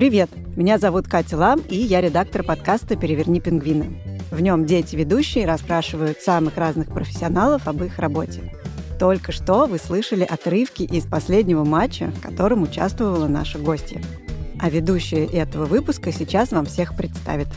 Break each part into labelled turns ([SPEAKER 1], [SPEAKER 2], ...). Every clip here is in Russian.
[SPEAKER 1] Привет! Меня зовут Катя Лам, и я редактор подкаста «Переверни пингвины». В нем дети-ведущие расспрашивают самых разных профессионалов об их работе. Только что вы слышали отрывки из последнего матча, в котором участвовала наша гостья. А ведущая этого выпуска сейчас вам всех представит.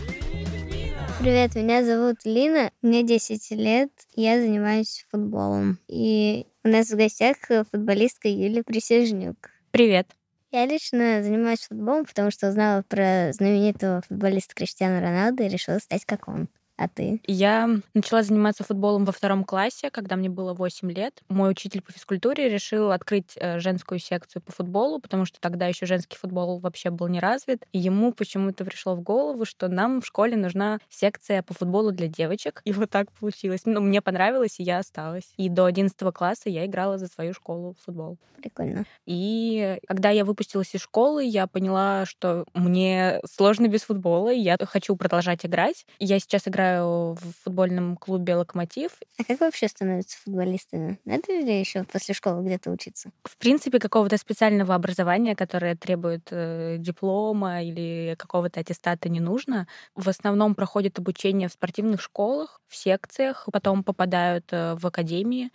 [SPEAKER 2] Привет, меня зовут Лина, мне 10 лет, я занимаюсь футболом. И у нас в гостях футболистка Юлия Присяжнюк.
[SPEAKER 3] Привет.
[SPEAKER 2] Я лично занимаюсь футболом, потому что узнала про знаменитого футболиста Криштиану Роналду и решила стать как он. А ты?
[SPEAKER 3] Я начала заниматься футболом во втором классе, когда мне было 8 лет. Мой учитель по физкультуре решил открыть э, женскую секцию по футболу, потому что тогда еще женский футбол вообще был не развит. И ему почему-то пришло в голову, что нам в школе нужна секция по футболу для девочек. И вот так получилось. Ну, мне понравилось, и я осталась. И до 11 класса я играла за свою школу в футбол.
[SPEAKER 2] Прикольно.
[SPEAKER 3] И когда я выпустилась из школы, я поняла, что мне сложно без футбола, и я хочу продолжать играть. Я сейчас играю играю в футбольном клубе «Локомотив».
[SPEAKER 2] А как вообще становятся футболистами? Надо ли еще после школы где-то учиться?
[SPEAKER 3] В принципе, какого-то специального образования, которое требует э, диплома или какого-то аттестата не нужно. В основном проходят обучение в спортивных школах, в секциях, потом попадают э, в академии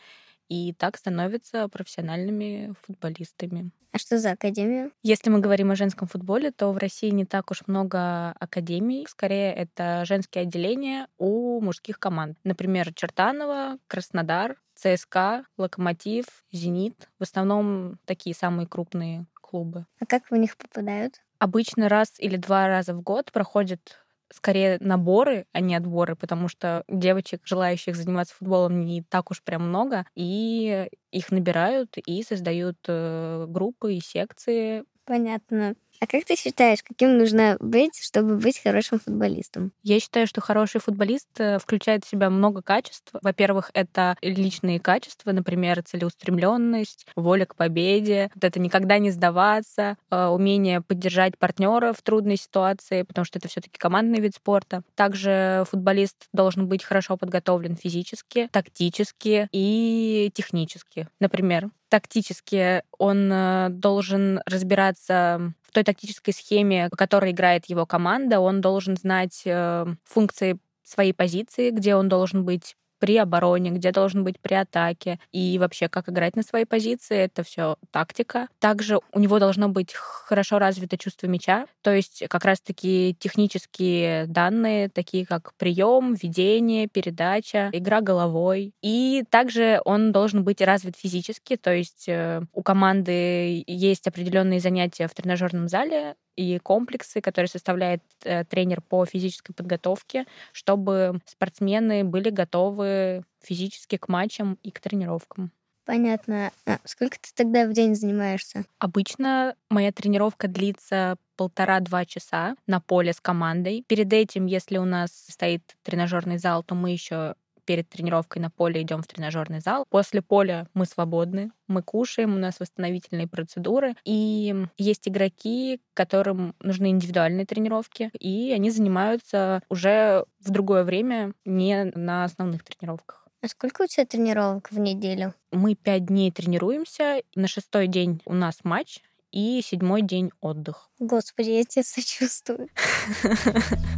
[SPEAKER 3] и так становятся профессиональными футболистами.
[SPEAKER 2] А что за академия?
[SPEAKER 3] Если мы говорим о женском футболе, то в России не так уж много академий. Скорее, это женские отделения у мужских команд. Например, Чертанова, Краснодар, ЦСКА, Локомотив, Зенит. В основном такие самые крупные клубы.
[SPEAKER 2] А как в них попадают?
[SPEAKER 3] Обычно раз или два раза в год проходит скорее наборы, а не отборы, потому что девочек, желающих заниматься футболом, не так уж прям много, и их набирают и создают э, группы и секции.
[SPEAKER 2] Понятно. А как ты считаешь, каким нужно быть, чтобы быть хорошим футболистом?
[SPEAKER 3] Я считаю, что хороший футболист э, включает в себя много качеств. Во-первых, это личные качества, например, целеустремленность, воля к победе, вот это никогда не сдаваться, э, умение поддержать партнера в трудной ситуации, потому что это все-таки командный вид спорта. Также футболист должен быть хорошо подготовлен физически, тактически и технически. Например, тактически он э, должен разбираться в той тактической схеме, по которой играет его команда. Он должен знать э, функции своей позиции, где он должен быть при обороне, где должен быть при атаке и вообще как играть на своей позиции. Это все тактика. Также у него должно быть хорошо развито чувство мяча, то есть как раз-таки технические данные, такие как прием, ведение, передача, игра головой. И также он должен быть развит физически, то есть э, у команды есть определенные занятия в тренажерном зале, и комплексы, которые составляет э, тренер по физической подготовке, чтобы спортсмены были готовы физически к матчам и к тренировкам.
[SPEAKER 2] Понятно. А сколько ты тогда в день занимаешься?
[SPEAKER 3] Обычно моя тренировка длится полтора-два часа на поле с командой. Перед этим, если у нас стоит тренажерный зал, то мы еще перед тренировкой на поле идем в тренажерный зал. После поля мы свободны, мы кушаем, у нас восстановительные процедуры. И есть игроки, которым нужны индивидуальные тренировки, и они занимаются уже в другое время, не на основных тренировках.
[SPEAKER 2] А сколько у тебя тренировок в неделю?
[SPEAKER 3] Мы пять дней тренируемся. На шестой день у нас матч, и седьмой день отдых.
[SPEAKER 2] Господи, я тебе сочувствую.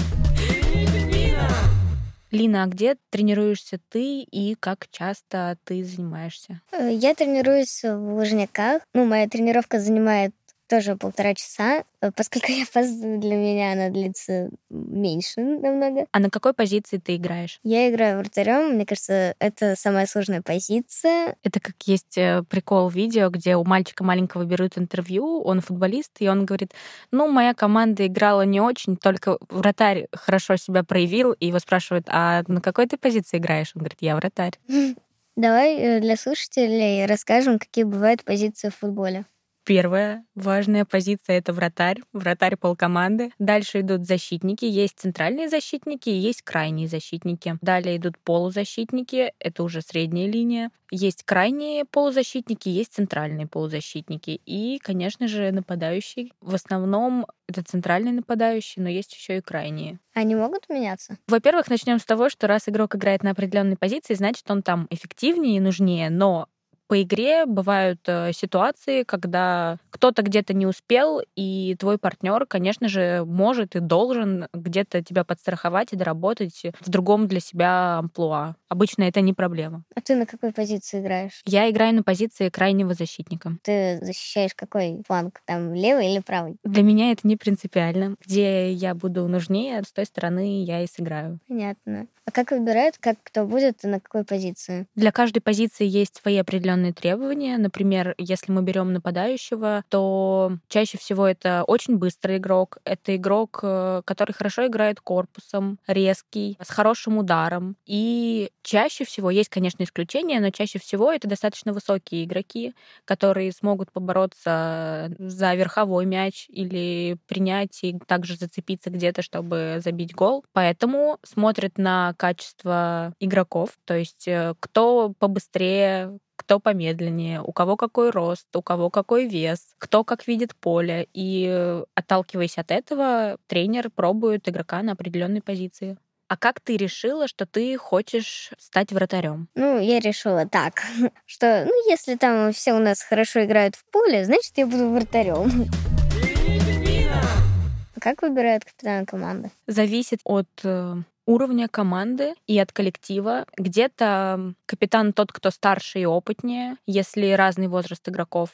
[SPEAKER 3] Лина, а где тренируешься ты и как часто ты занимаешься?
[SPEAKER 2] Э, я тренируюсь в Лужниках. Ну, моя тренировка занимает тоже полтора часа. Э, поскольку я опаздываю, для меня она длится меньше намного.
[SPEAKER 3] А на какой позиции ты играешь?
[SPEAKER 2] Я играю вратарем. Мне кажется, это самая сложная позиция.
[SPEAKER 3] Это как есть э, прикол видео, где у мальчика маленького берут интервью, он футболист, и он говорит, ну, моя команда играла не очень, только вратарь хорошо себя проявил, и его спрашивают, а на какой ты позиции играешь? Он говорит, я вратарь.
[SPEAKER 2] Давай э, для слушателей расскажем, какие бывают позиции в футболе.
[SPEAKER 3] Первая важная позиция — это вратарь, вратарь полкоманды. Дальше идут защитники. Есть центральные защитники, есть крайние защитники. Далее идут полузащитники, это уже средняя линия. Есть крайние полузащитники, есть центральные полузащитники. И, конечно же, нападающий. В основном это центральный нападающий, но есть еще и крайние.
[SPEAKER 2] Они могут меняться?
[SPEAKER 3] Во-первых, начнем с того, что раз игрок играет на определенной позиции, значит, он там эффективнее и нужнее, но по игре бывают э, ситуации, когда кто-то где-то не успел, и твой партнер, конечно же, может и должен где-то тебя подстраховать и доработать в другом для себя амплуа. Обычно это не проблема.
[SPEAKER 2] А ты на какой позиции играешь?
[SPEAKER 3] Я играю на позиции крайнего защитника.
[SPEAKER 2] Ты защищаешь какой фланг? Там левый или правый?
[SPEAKER 3] Для меня это не принципиально. Где я буду нужнее, с той стороны я и сыграю.
[SPEAKER 2] Понятно. А как выбирают, как кто будет и на какой позиции?
[SPEAKER 3] Для каждой позиции есть свои определенные требования. Например, если мы берем нападающего, то чаще всего это очень быстрый игрок. Это игрок, э, который хорошо играет корпусом, резкий, с хорошим ударом. И чаще всего, есть, конечно, исключения, но чаще всего это достаточно высокие игроки, которые смогут побороться за верховой мяч или принять и также зацепиться где-то, чтобы забить гол. Поэтому смотрят на качество игроков, то есть э, кто побыстрее, кто помедленнее, у кого какой рост, у кого какой вес, кто как видит поле. И э, отталкиваясь от этого, тренер пробует игрока на определенной позиции. А как ты решила, что ты хочешь стать вратарем?
[SPEAKER 2] Ну, я решила так, что, ну, если там все у нас хорошо играют в поле, значит, я буду вратарем. Как выбирают капитана команды?
[SPEAKER 3] Зависит от э, уровня команды и от коллектива. Где-то капитан тот, кто старше и опытнее, если разный возраст игроков.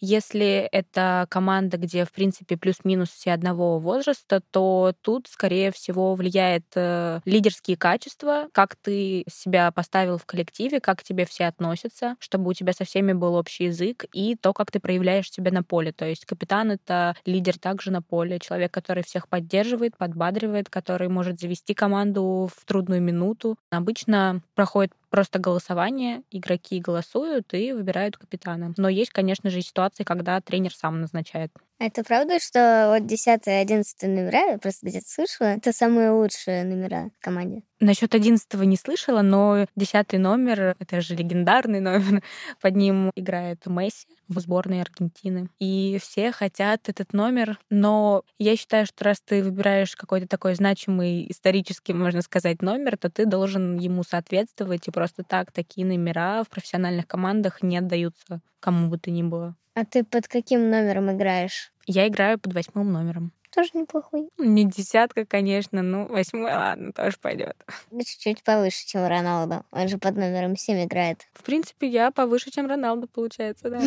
[SPEAKER 3] Если это команда, где, в принципе, плюс-минус все одного возраста, то тут, скорее всего, влияет э, лидерские качества, как ты себя поставил в коллективе, как к тебе все относятся, чтобы у тебя со всеми был общий язык, и то, как ты проявляешь себя на поле. То есть капитан — это лидер также на поле, человек, который всех поддерживает, подбадривает, который может завести команду в трудную минуту. Обычно проходит просто голосование, игроки голосуют и выбирают капитана. Но есть, конечно же, ситуации, когда тренер сам назначает.
[SPEAKER 2] А это правда, что вот 10 и 11 номера, я просто где-то слышала, это самые лучшие номера в команде?
[SPEAKER 3] Насчет 11 не слышала, но 10 номер, это же легендарный номер, под ним играет Месси в сборной Аргентины. И все хотят этот номер, но я считаю, что раз ты выбираешь какой-то такой значимый исторический, можно сказать, номер, то ты должен ему соответствовать, и просто так такие номера в профессиональных командах не отдаются кому бы то ни было.
[SPEAKER 2] А ты под каким номером играешь?
[SPEAKER 3] Я играю под восьмым номером.
[SPEAKER 2] Тоже неплохой.
[SPEAKER 3] Не десятка, конечно, ну восьмой, ладно, тоже пойдет.
[SPEAKER 2] Чуть-чуть повыше, чем Роналдо. Он же под номером 7 играет.
[SPEAKER 3] В принципе, я повыше, чем Роналдо, получается, да.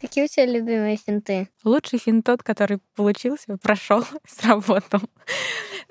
[SPEAKER 2] Какие у тебя любимые финты?
[SPEAKER 3] Лучший финт тот, который получился, прошел, сработал.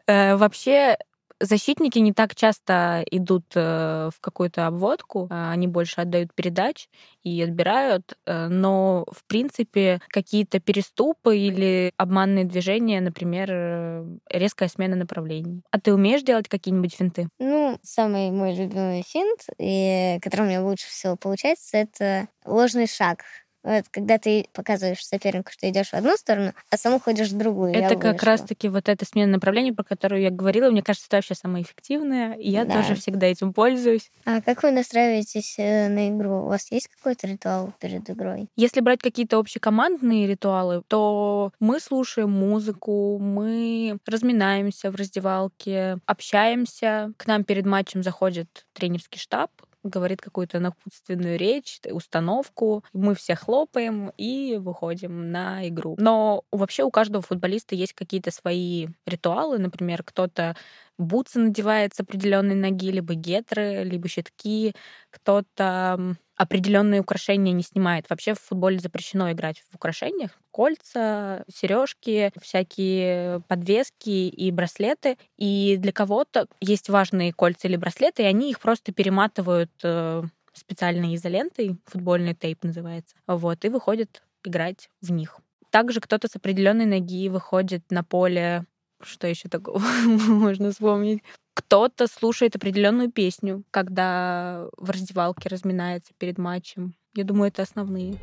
[SPEAKER 3] Э, вообще, защитники не так часто идут э, в какую-то обводку, а они больше отдают передач и отбирают, э, но в принципе какие-то переступы или обманные движения, например, э, резкая смена направлений. А ты умеешь делать какие-нибудь финты?
[SPEAKER 2] Ну, самый мой любимый финт, и который у меня лучше всего получается, это ложный шаг. Вот, когда ты показываешь сопернику, что идешь в одну сторону, а сам ходишь в другую.
[SPEAKER 3] Это как раз-таки вот эта смена направлений, про которую я говорила. Мне кажется, это вообще самое эффективное, и я да. тоже всегда этим пользуюсь.
[SPEAKER 2] А как вы настраиваетесь э, на игру? У вас есть какой-то ритуал перед игрой?
[SPEAKER 3] Если брать какие-то общекомандные ритуалы, то мы слушаем музыку, мы разминаемся в раздевалке, общаемся. К нам перед матчем заходит тренерский штаб, говорит какую-то напутственную речь, установку. Мы все хлопаем и выходим на игру. Но вообще у каждого футболиста есть какие-то свои ритуалы. Например, кто-то бутсы надевает с определенной ноги, либо гетры, либо щитки. Кто-то определенные украшения не снимает. Вообще в футболе запрещено играть в украшениях. Кольца, сережки, всякие подвески и браслеты. И для кого-то есть важные кольца или браслеты, и они их просто перематывают э, специальной изолентой, футбольный тейп называется, вот, и выходят играть в них. Также кто-то с определенной ноги выходит на поле что еще такого можно вспомнить? Кто-то слушает определенную песню, когда в раздевалке разминается перед матчем. Я думаю, это основные.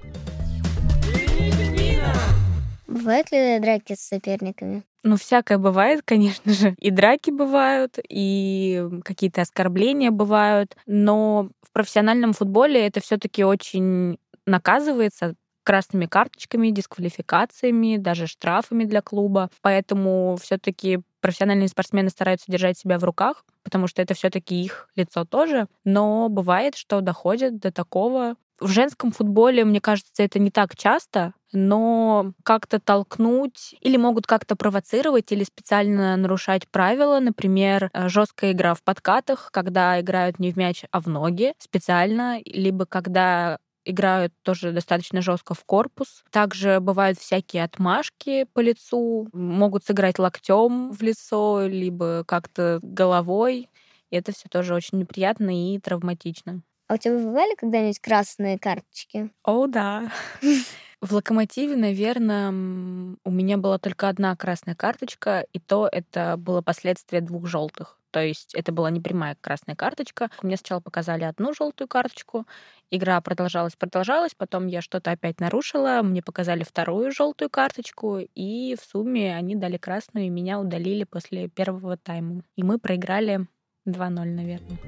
[SPEAKER 2] Бывают ли драки с соперниками?
[SPEAKER 3] Ну, всякое бывает, конечно же. И драки бывают, и какие-то оскорбления бывают. Но в профессиональном футболе это все-таки очень наказывается красными карточками, дисквалификациями, даже штрафами для клуба. Поэтому все-таки профессиональные спортсмены стараются держать себя в руках, потому что это все таки их лицо тоже. Но бывает, что доходит до такого. В женском футболе, мне кажется, это не так часто, но как-то толкнуть или могут как-то провоцировать или специально нарушать правила. Например, э, жесткая игра в подкатах, когда играют не в мяч, а в ноги специально, либо когда играют тоже достаточно жестко в корпус. Также бывают всякие отмашки по лицу, могут сыграть локтем в лицо, либо как-то головой. И это все тоже очень неприятно и травматично.
[SPEAKER 2] А у тебя бывали когда-нибудь красные карточки?
[SPEAKER 3] О, да. В локомотиве, наверное, у меня была только одна красная карточка, и то это было последствие двух желтых. То есть это была не прямая красная карточка. Мне сначала показали одну желтую карточку. Игра продолжалась, продолжалась. Потом я что-то опять нарушила. Мне показали вторую желтую карточку. И в сумме они дали красную, и меня удалили после первого тайма. И мы проиграли 2-0, наверное.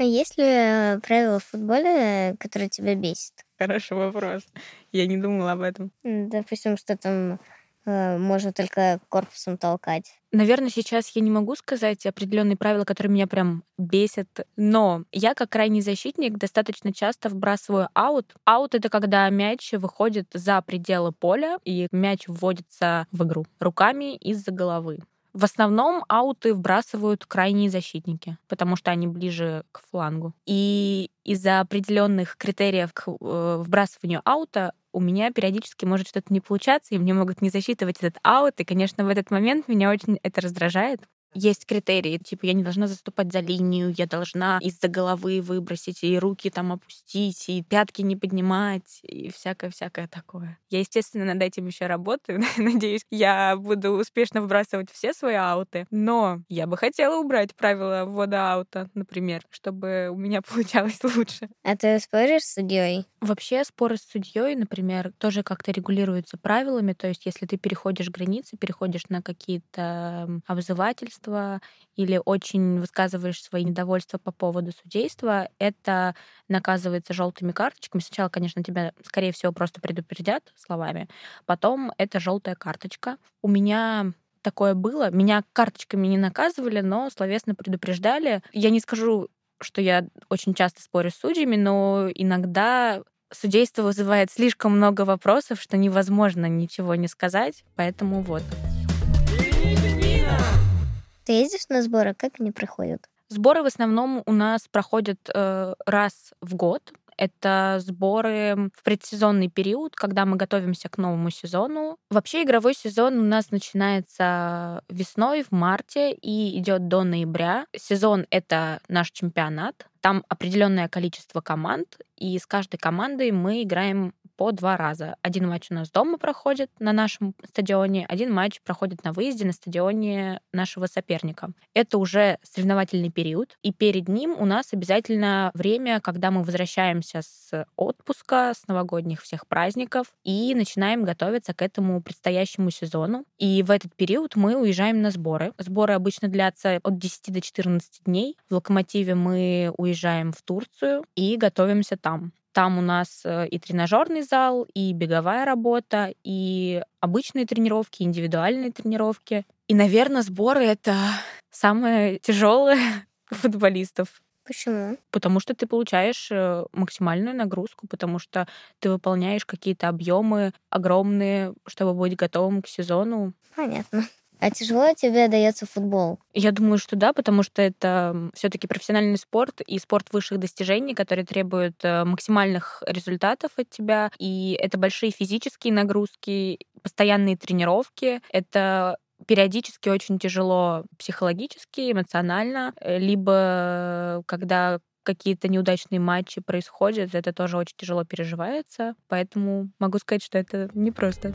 [SPEAKER 2] А есть ли э, правила в футболе, которые тебя бесит?
[SPEAKER 3] Хороший вопрос. Я не думала об этом.
[SPEAKER 2] Допустим, что там Э, можно только корпусом толкать.
[SPEAKER 3] Наверное, сейчас я не могу сказать определенные правила, которые меня прям бесят, но я как крайний защитник достаточно часто вбрасываю аут. Аут — это когда мяч выходит за пределы поля, и мяч вводится в игру руками из-за головы. В основном ауты вбрасывают крайние защитники, потому что они ближе к флангу. И из-за определенных критериев к э, вбрасыванию аута у меня периодически может что-то не получаться, и мне могут не засчитывать этот аут. И, конечно, в этот момент меня очень это раздражает есть критерии, типа я не должна заступать за линию, я должна из-за головы выбросить и руки там опустить, и пятки не поднимать, и всякое-всякое такое. Я, естественно, над этим еще работаю. Надеюсь, я буду успешно выбрасывать все свои ауты. Но я бы хотела убрать правила ввода аута, например, чтобы у меня получалось лучше.
[SPEAKER 2] А ты споришь с судьей?
[SPEAKER 3] Вообще споры с судьей, например, тоже как-то регулируются правилами. То есть, если ты переходишь границы, переходишь на какие-то обзывательства, судейства или очень высказываешь свои недовольства по поводу судейства, это наказывается желтыми карточками. Сначала, конечно, тебя, скорее всего, просто предупредят словами, потом это желтая карточка. У меня такое было. Меня карточками не наказывали, но словесно предупреждали. Я не скажу, что я очень часто спорю с судьями, но иногда судейство вызывает слишком много вопросов, что невозможно ничего не сказать, поэтому вот.
[SPEAKER 2] Ты ездишь на сборы? Как они проходят?
[SPEAKER 3] Сборы в основном у нас проходят э, раз в год. Это сборы в предсезонный период, когда мы готовимся к новому сезону. Вообще игровой сезон у нас начинается весной, в марте и идет до ноября. Сезон — это наш чемпионат. Там определенное количество команд, и с каждой командой мы играем по два раза. Один матч у нас дома проходит на нашем стадионе, один матч проходит на выезде на стадионе нашего соперника. Это уже соревновательный период, и перед ним у нас обязательно время, когда мы возвращаемся с отпуска, с новогодних всех праздников и начинаем готовиться к этому предстоящему сезону. И в этот период мы уезжаем на сборы. Сборы обычно длятся от 10 до 14 дней. В «Локомотиве» мы уезжаем в Турцию и готовимся там. Там у нас э, и тренажерный зал, и беговая работа, и обычные тренировки, индивидуальные тренировки. И, наверное, сборы — это самое тяжелое у футболистов.
[SPEAKER 2] Почему?
[SPEAKER 3] Потому что ты получаешь э, максимальную нагрузку, потому что ты выполняешь какие-то объемы огромные, чтобы быть готовым к сезону.
[SPEAKER 2] Понятно. А тяжело тебе дается футбол?
[SPEAKER 3] Я думаю, что да, потому что это все-таки профессиональный спорт и спорт высших достижений, который требует э, максимальных результатов от тебя. И это большие физические нагрузки, постоянные тренировки. Это периодически очень тяжело психологически, эмоционально, э, либо когда какие-то неудачные матчи происходят, это тоже очень тяжело переживается. Поэтому могу сказать, что это непросто.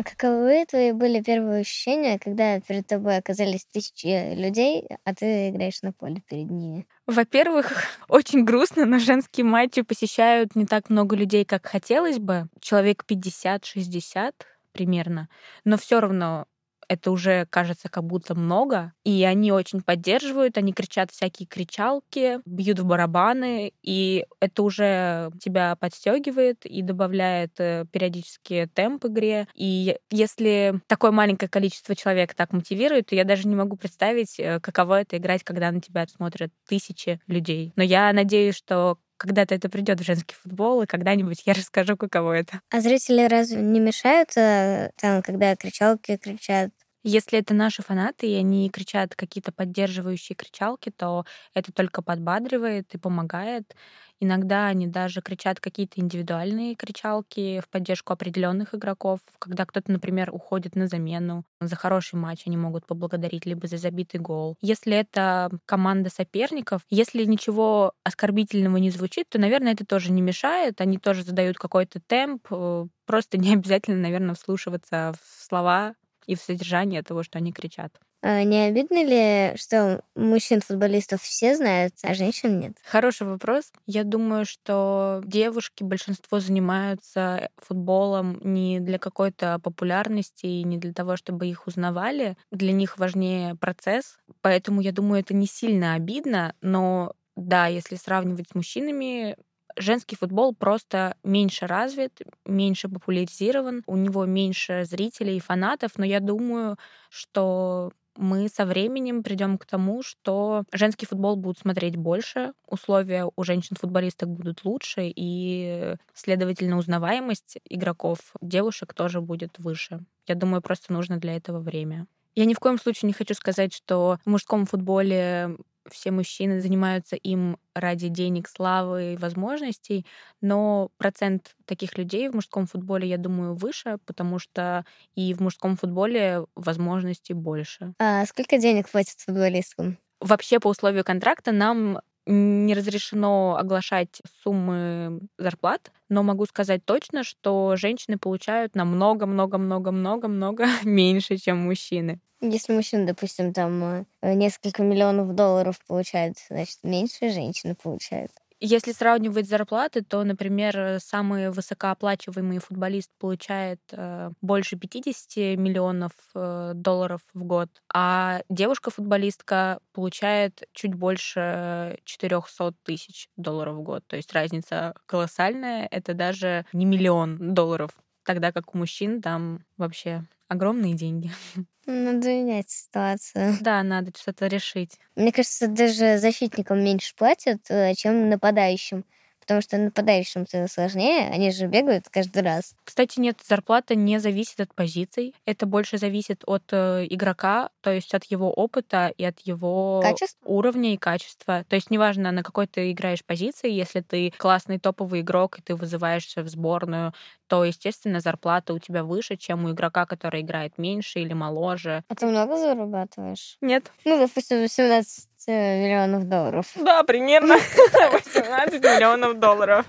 [SPEAKER 2] А каковы твои были первые ощущения, когда перед тобой оказались тысячи людей, а ты играешь на поле перед ними?
[SPEAKER 3] Во-первых, очень грустно, но женские матчи посещают не так много людей, как хотелось бы. Человек 50-60 примерно. Но все равно это уже кажется как будто много, и они очень поддерживают, они кричат всякие кричалки, бьют в барабаны, и это уже тебя подстегивает и добавляет э, периодически темп игре. И если такое маленькое количество человек так мотивирует, то я даже не могу представить, э, каково это играть, когда на тебя смотрят тысячи людей. Но я надеюсь, что когда-то это придет в женский футбол, и когда-нибудь я расскажу, каково это.
[SPEAKER 2] А зрители разве не мешают, э, там, когда кричалки кричат?
[SPEAKER 3] Если это наши фанаты, и они кричат какие-то поддерживающие кричалки, то это только подбадривает и помогает. Иногда они даже кричат какие-то индивидуальные кричалки в поддержку определенных игроков. Когда кто-то, например, уходит на замену за хороший матч, они могут поблагодарить либо за забитый гол. Если это команда соперников, если ничего оскорбительного не звучит, то, наверное, это тоже не мешает. Они тоже задают какой-то темп. Э, просто не обязательно, наверное, вслушиваться в слова и в содержание того, что они кричат.
[SPEAKER 2] А не обидно ли, что мужчин-футболистов все знают, а женщин нет?
[SPEAKER 3] Хороший вопрос. Я думаю, что девушки, большинство занимаются футболом не для какой-то популярности и не для того, чтобы их узнавали. Для них важнее процесс. Поэтому я думаю, это не сильно обидно, но да, если сравнивать с мужчинами, женский футбол просто меньше развит, меньше популяризирован, у него меньше зрителей и фанатов, но я думаю, что мы со временем придем к тому, что женский футбол будут смотреть больше, условия у женщин-футболисток будут лучше, и, следовательно, узнаваемость игроков девушек тоже будет выше. Я думаю, просто нужно для этого время. Я ни в коем случае не хочу сказать, что в мужском футболе все мужчины занимаются им ради денег, славы и возможностей, но процент таких людей в мужском футболе, я думаю, выше, потому что и в мужском футболе возможностей больше.
[SPEAKER 2] А сколько денег платят футболисткам?
[SPEAKER 3] Вообще по условию контракта нам не разрешено оглашать суммы зарплат, но могу сказать точно, что женщины получают намного-много-много-много-много меньше, чем мужчины.
[SPEAKER 2] Если мужчина, допустим, там э, несколько миллионов долларов получает, значит, меньше женщина получает.
[SPEAKER 3] Если сравнивать зарплаты, то, например, самый высокооплачиваемый футболист получает э, больше 50 миллионов э, долларов в год, а девушка-футболистка получает чуть больше 400 тысяч долларов в год. То есть разница колоссальная, это даже не миллион долларов, тогда как у мужчин там вообще огромные деньги.
[SPEAKER 2] Надо менять ситуацию.
[SPEAKER 3] Да, надо что-то решить.
[SPEAKER 2] Мне кажется, даже защитникам меньше платят, э, чем нападающим потому что нападающим-то сложнее, они же бегают каждый раз.
[SPEAKER 3] Кстати, нет, зарплата не зависит от позиций, это больше зависит от э, игрока, то есть от его опыта и от его
[SPEAKER 2] Качество?
[SPEAKER 3] уровня и качества. То есть неважно, на какой ты играешь позиции, если ты классный топовый игрок и ты вызываешься в сборную, то, естественно, зарплата у тебя выше, чем у игрока, который играет меньше или моложе.
[SPEAKER 2] А ты много зарабатываешь?
[SPEAKER 3] Нет.
[SPEAKER 2] Ну, допустим, 18 миллионов долларов.
[SPEAKER 3] Да, примерно 18 миллионов долларов.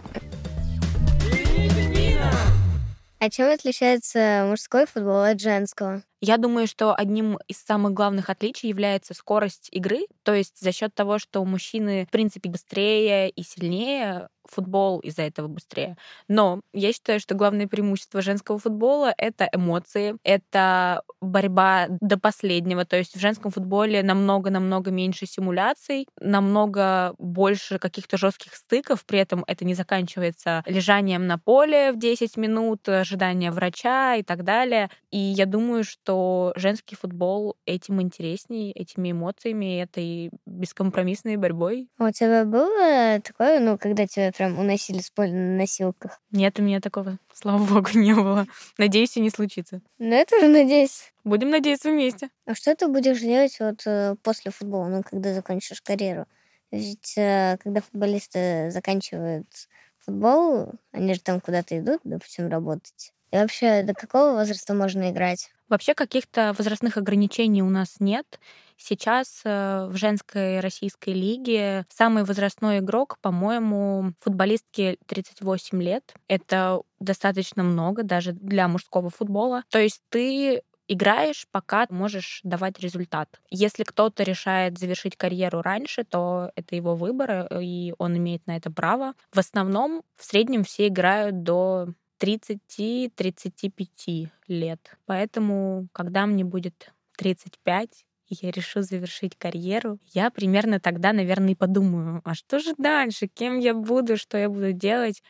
[SPEAKER 2] А чем отличается мужской футбол от женского?
[SPEAKER 3] Я думаю, что одним из самых главных отличий является скорость игры. То есть за счет того, что мужчины, в принципе, быстрее и сильнее, футбол из-за этого быстрее. Но я считаю, что главное преимущество женского футбола — это эмоции, это борьба до последнего. То есть в женском футболе намного-намного меньше симуляций, намного больше каких-то жестких стыков, при этом это не заканчивается лежанием на поле в 10 минут, ожидание врача и так далее. И я думаю, что женский футбол этим интереснее, этими эмоциями, этой бескомпромиссной борьбой.
[SPEAKER 2] А у тебя было такое, ну, когда тебя прям уносили с поля на носилках?
[SPEAKER 3] Нет, у меня такого, слава богу, не было. Надеюсь, и не случится.
[SPEAKER 2] Ну, я тоже надеюсь.
[SPEAKER 3] Будем надеяться вместе.
[SPEAKER 2] А что ты будешь делать вот э, после футбола, ну, когда закончишь карьеру? Ведь э, когда футболисты заканчивают футбол, они же там куда-то идут, допустим, работать. И вообще, до какого возраста можно играть?
[SPEAKER 3] Вообще каких-то возрастных ограничений у нас нет. Сейчас э, в женской российской лиге самый возрастной игрок, по-моему, футболистке 38 лет. Это достаточно много даже для мужского футбола. То есть ты играешь, пока можешь давать результат. Если кто-то решает завершить карьеру раньше, то это его выбор, э, и он имеет на это право. В основном, в среднем все играют до 30-35 лет. Поэтому, когда мне будет 35, и я решу завершить карьеру, я примерно тогда, наверное, и подумаю, а что же дальше, кем я буду, что я буду делать.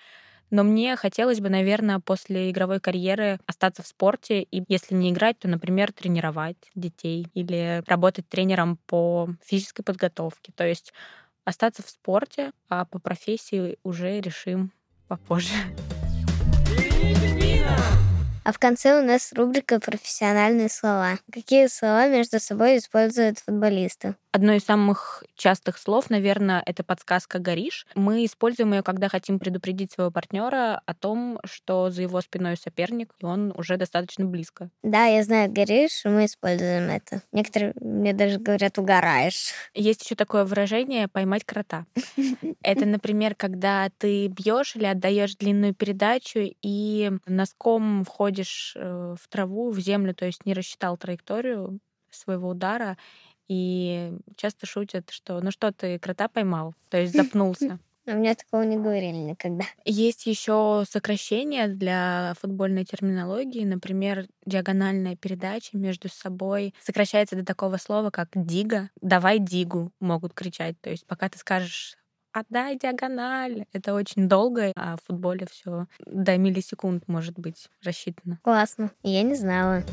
[SPEAKER 3] Но мне хотелось бы, наверное, после игровой карьеры остаться в спорте, и если не играть, то, например, тренировать детей или работать тренером по физической подготовке. То есть остаться в спорте, а по профессии уже решим попозже.
[SPEAKER 2] А в конце у нас рубрика «Профессиональные слова». Какие слова между собой используют футболисты?
[SPEAKER 3] Одно из самых частых слов, наверное, это подсказка «горишь». Мы используем ее, когда хотим предупредить своего партнера о том, что за его спиной соперник, и он уже достаточно близко.
[SPEAKER 2] Да, я знаю «горишь», мы используем это. Некоторые мне даже говорят «угораешь».
[SPEAKER 3] Есть еще такое выражение «поймать крота». Это, например, когда ты бьешь или отдаешь длинную передачу и носком входишь э, в траву, в землю, то есть не рассчитал траекторию своего удара, и часто шутят, что ну что ты крота поймал, то есть запнулся.
[SPEAKER 2] У меня такого не говорили никогда.
[SPEAKER 3] Есть еще сокращения для футбольной терминологии. Например, диагональная передача между собой сокращается до такого слова, как дига. Давай дигу могут кричать. То есть пока ты скажешь отдай диагональ. Это очень долго, а в футболе все до миллисекунд может быть рассчитано.
[SPEAKER 2] Классно. Я не знала.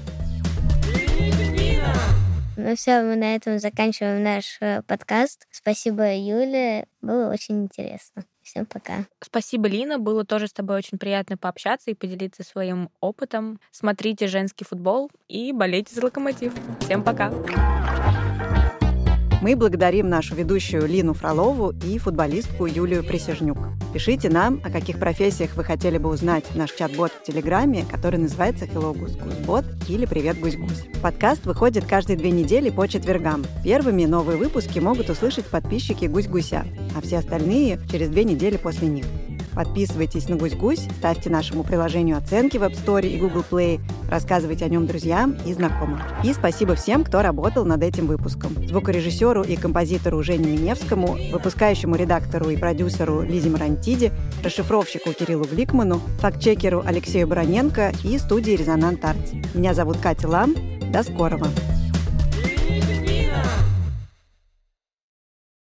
[SPEAKER 2] Ну все, мы на этом заканчиваем наш э, подкаст. Спасибо, Юля. Было очень интересно. Всем пока.
[SPEAKER 3] Спасибо, Лина. Было тоже с тобой очень приятно пообщаться и поделиться своим опытом. Смотрите женский футбол и болейте за локомотив. Всем пока.
[SPEAKER 1] Мы благодарим нашу ведущую Лину Фролову и футболистку Юлию Присяжнюк. Пишите нам, о каких профессиях вы хотели бы узнать наш чат-бот в Телеграме, который называется Hello Гусь Гусбот или Привет Гусь Гусь. Подкаст выходит каждые две недели по четвергам. Первыми новые выпуски могут услышать подписчики Гусь Гуся, а все остальные через две недели после них. Подписывайтесь на «Гусь-Гусь», ставьте нашему приложению оценки в App Store и Google Play, рассказывайте о нем друзьям и знакомым. И спасибо всем, кто работал над этим выпуском. Звукорежиссеру и композитору Жене Миневскому, выпускающему редактору и продюсеру Лизе Марантиде, расшифровщику Кириллу Гликману, фактчекеру Алексею Бароненко и студии «Резонант Артс». Меня зовут Катя Лам. До скорого!